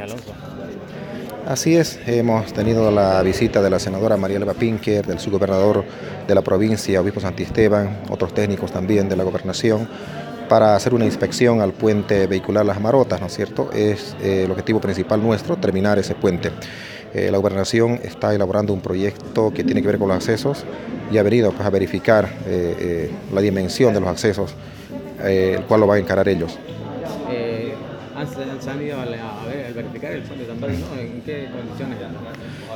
Alonso. Así es, hemos tenido la visita de la senadora María Elba Pinker, del subgobernador de la provincia, obispo Santisteban, otros técnicos también de la gobernación, para hacer una inspección al puente vehicular Las Marotas, ¿no es cierto? Es eh, el objetivo principal nuestro, terminar ese puente. Eh, la gobernación está elaborando un proyecto que tiene que ver con los accesos y ha venido pues, a verificar eh, la dimensión de los accesos, el cual lo van a encarar ellos. ¿Han, han ido a, ver, a verificar el puente ¿no? ¿En qué condiciones?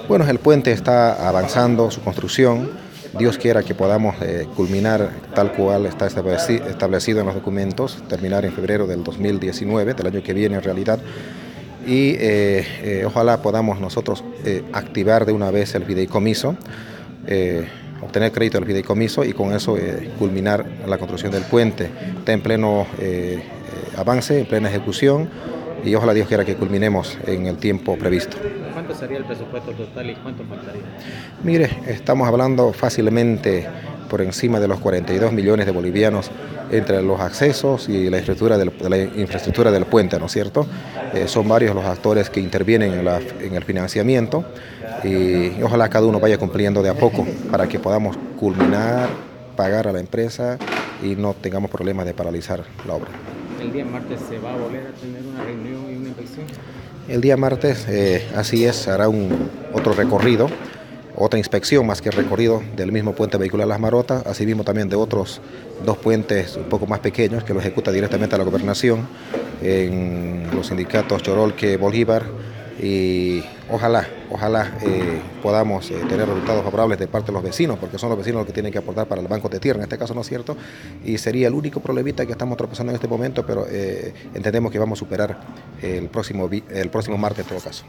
Bueno, el puente está avanzando su construcción. Dios quiera que podamos eh, culminar tal cual está establecido en los documentos, terminar en febrero del 2019, del año que viene en realidad. Y eh, eh, ojalá podamos nosotros activar de una vez el fideicomiso, obtener crédito del fideicomiso y con eso culminar la construcción del puente. Está en pleno avance, en plena ejecución y ojalá Dios quiera que culminemos en el tiempo previsto. ¿Cuánto sería el presupuesto total y cuánto faltaría? Mire, estamos hablando fácilmente por encima de los 42 millones de bolivianos entre los accesos y la infraestructura del, la infraestructura del puente, ¿no es cierto? Eh, son varios los actores que intervienen en, en el financiamiento y ojalá cada uno vaya cumpliendo de a poco para que podamos culminar, pagar a la empresa y no tengamos problemas de paralizar la obra el día martes se va a volver a tener una reunión y una inspección. El día martes, eh, así es, hará un otro recorrido, otra inspección más que recorrido del mismo puente vehicular Las Marotas, asimismo también de otros dos puentes un poco más pequeños que lo ejecuta directamente la gobernación en los sindicatos Chorolque, Bolívar y ojalá, ojalá eh, podamos eh, tener resultados favorables de parte de los vecinos, porque son los vecinos los que tienen que aportar para el banco de tierra, en este caso no es cierto, y sería el único problemita que estamos tropezando en este momento, pero eh, entendemos que vamos a superar el próximo, el próximo martes en todo caso.